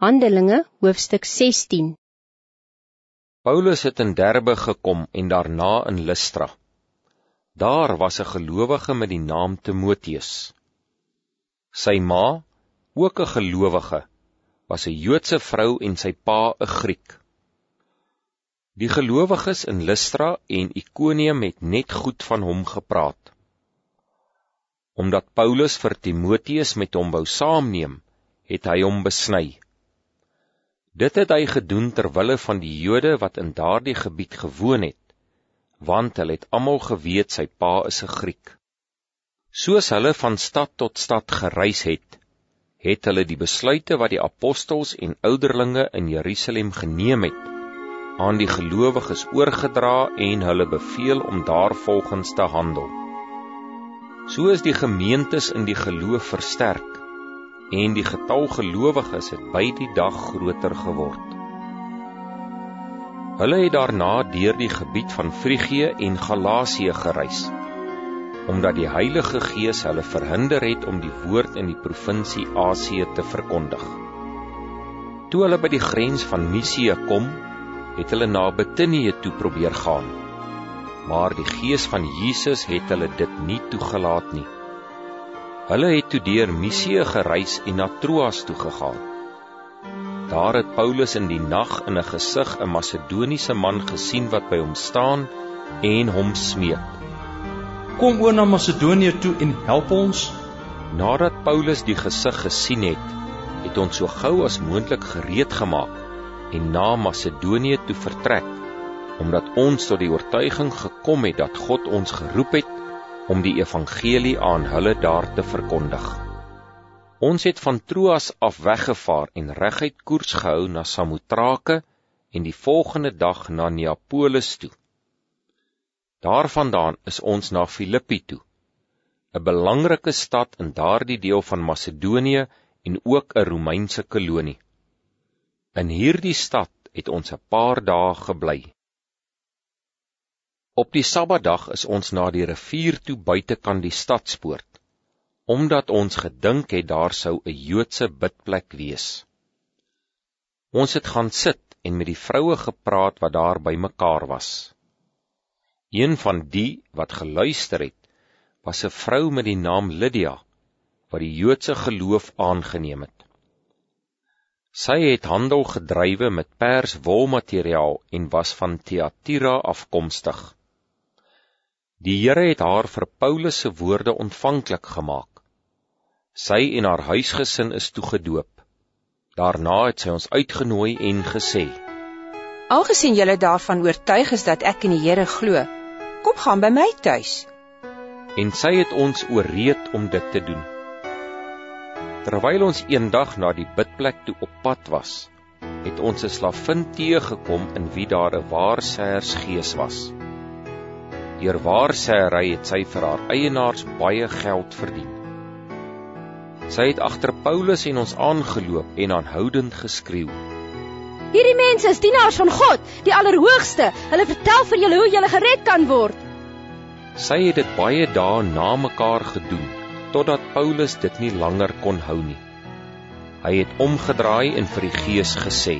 Handelinge hoofstuk 16 Paulus het in Derbe gekom en daarna in Lystra. Daar was 'n gelowige met die naam Timoteus. Sy ma, ook 'n gelowige, was 'n Joodse vrou en sy pa 'n Griek. Die gelowiges in Lystra en Ikonium het net goed van hom gepraat. Omdat Paulus vir Timoteus met hom wou saamneem, het hy hom besny. Dit het hy gedoen ter wille van die Jode wat in daardie gebied gewoon het, want hulle het almal geweet sy pa is 'n Griek. Soos hulle van stad tot stad gereis het, het hulle die besluite wat die apostels en ouderlinge in Jerusalem geneem het, aan die gelowiges oorgedra en hulle beveel om daarvolgens te handel. So is die gemeentes in die geloof versterk en die getal gelowiges het by die dag groter geword. Hulle het daarna deur die gebied van Frigië en Galasië gereis, omdat die Heilige Gees hulle verhinder het om die woord in die provinsie Asië te verkondig. Toe hulle by die grens van Misië kom, het hulle na Bitinië toe probeer gaan. Maar die Gees van Jesus het hulle dit nie toegelaat nie. Hulle het toe deur Misië gereis en na Troas toe gegaan. Daar het Paulus in die nag in 'n gesig 'n Macedoniese man gesien wat by hom staan en hom smeek: "Kom oor na Macedonië toe en help ons." Nadat Paulus die gesig gesien het, het ons so gou as moontlik gereed gemaak en na Macedonië toe vertrek, omdat ons tot die oortuiging gekom het dat God ons geroep het om die evangelie aan hulle daar te verkondig. Ons het van Troas af weggevaar en reguit koers gehou na Samotrake en die volgende dag na Neapolis toe. Daarvandaan is ons na Filippi toe, 'n belangrike stad in daardie deel van Macedonië en ook 'n Romeinse kolonie. In hierdie stad het ons 'n paar dae gebly. Op die Sabbatdag is ons na die rivier toe buitekant die stadspoort, omdat ons gedink het daar sou 'n Joodse bidplek wees. Ons het gaan sit en met die vroue gepraat wat daar bymekaar was. Een van die wat geluister het, was 'n vrou met die naam Lydia wat die Joodse geloof aangeneem het. Sy het handel gedrywe met pers wolmateriaal en was van Thyatira afkomstig. Die Here het haar vir Paulus se woorde ontvanklik gemaak. Sy en haar huisgesin is toegedoop. Daarna het sy ons uitgenooi en gesê: "Algesien julle daarvan oortuig is dat ek in die Here glo, kom gaan by my tuis." En sy het ons ooreed om dit te doen. Terwyl ons eendag na die bidplek toe op pad was, het ons 'n slavin teëgekom in wie daar 'n waarsêers gees was. Deur waar sy ry het sy vir haar eienaars baie geld verdien. Sy het agter Paulus en ons aangeloop en aanhoudend geskreeu: Hierdie mense is dienaars van God, die Allerhoogste. Hulle vertel vir julle hoe julle gered kan word. Sy het dit baie dae na mekaar gedoen totdat Paulus dit nie langer kon hou nie. Hy het omgedraai en vir die Gees gesê: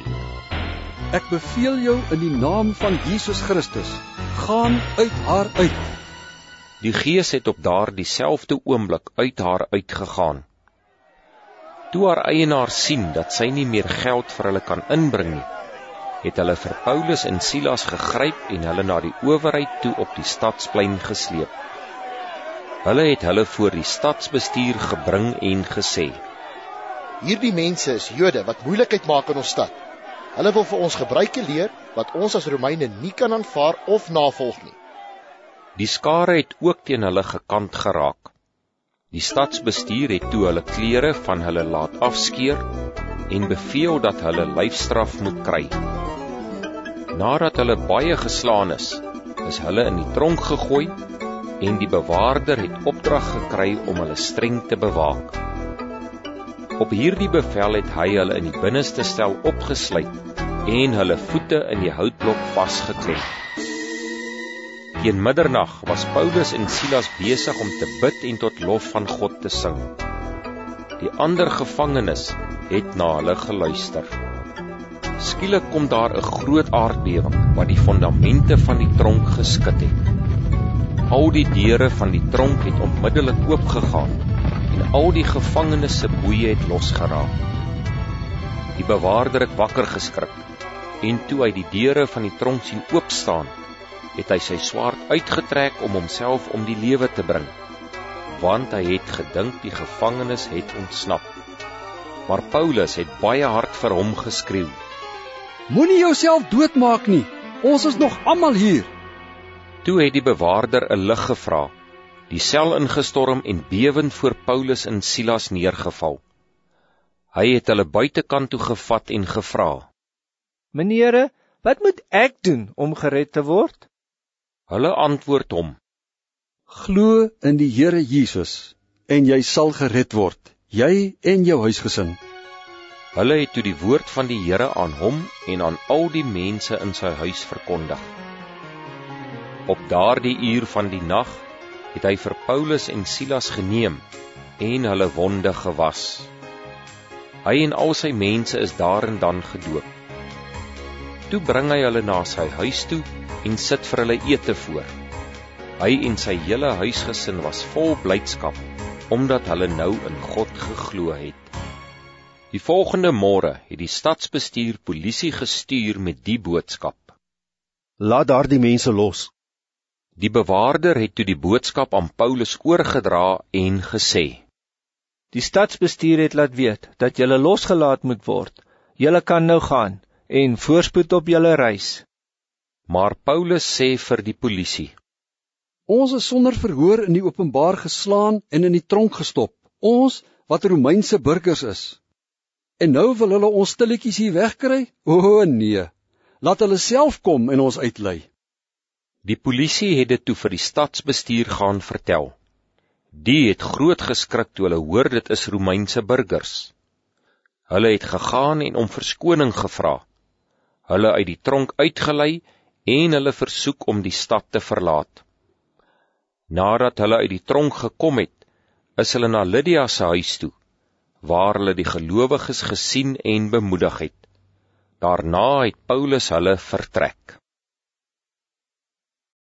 Ek beveel jou in die naam van Jesus Christus, gaan uit haar uit. Die gees het op daardie selfde oomblik uit haar uitgegaan. Toe haar eienaar sien dat sy nie meer geld vir hulle kan inbring nie, het hulle vir Paulus en Silas gegryp en hulle na die owerheid toe op die stadsplein gesleep. Hulle het hulle voor die stadsbestuur gebring en gesê: Hierdie mense is Jode wat moeilikheid maak in ons stad. Hulle wil vir ons gebruike leer wat ons as Romeine nie kan aanvaar of navolg nie. Die skare het ook teen hulle gekant geraak. Die stadsbestuur het toe hulle klere van hulle laat afskeer en beveel dat hulle lyfstraf moet kry. Nadat hulle baie geslaan is, is hulle in die tronk gegooi en die bewaarder het opdrag gekry om hulle streng te bewaak. Op hierdie bevel het hy hulle in die binneste stel opgesluit en hulle voete in die houtblok vasgeklem. Teen middernag was Paulus en Silas besig om te bid en tot lof van God te sing. Die ander gevangenes het na hulle geluister. Skielik kom daar 'n groot aardbewing wat die fondamente van die tronk geskit het. Al die deure van die tronk het onmiddellik oopgegaan en al die gevangenes se boeye het losgeraak. Die bewaarder het wakker geskrik en toe hy die deure van die tronk sien oop staan, het hy sy swaard uitgetrek om homself om die lewe te bring, want hy het gedink die gevangenes het ontsnap. Maar Paulus het baie hard vir hom geskreeu: Moenie jouself doodmaak nie. Ons is nog almal hier. Toe het die bewaarder 'n lig gevra, die sel ingestorm en bewend voor Paulus en Silas neergeval. Hy het hulle buitekant toe gevat en gevra: Meneere, wat moet ek doen om gered te word? Hulle antwoord hom: Glo in die Here Jesus en jy sal gered word, jy en jou huisgesin. Hulle het toe die woord van die Here aan hom en aan al die mense in sy huis verkondig. Op daardie uur van die nag het hy vir Paulus en Silas geneem en hulle wonde gewas. Hy en al sy mense is daarin dan gedoop. Toe bring hy hulle na sy huis toe en sit vir hulle ete voor. Hy en sy hele huisgesin was vol blydskap omdat hulle nou in God geglo het. Die volgende môre het die stadsbestuur polisie gestuur met die boodskap: Laat daardie mense los. Die bewaarder het toe die boodskap aan Paulus oorgedra en gesê: Die stadsbestuur het laat weet dat jy losgelaat moet word. Jy kan nou gaan en voorspoed op jou reis. Maar Paulus sê vir die polisie: Ons is sonder verhoor in die openbaar geslaan en in die tronk gestop. Ons wat Romeinse burgers is. En nou wil hulle ons stilletjies hier wegkry? O nee. Laat hulle self kom en ons uitlei. Die polisie het dit toe vir die stadsbestuur gaan vertel. Die het groot geskrik toe hulle hoor dit is Romeinse burgers. Hulle het gegaan en om verskoning gevra. Hulle uit die tronk uitgelei en hulle versoek om die stad te verlaat. Nadat hulle uit die tronk gekom het, is hulle na Lydia se huis toe, waar hulle die gelowiges gesien en bemoedig het. Daarna het Paulus hulle vertrek.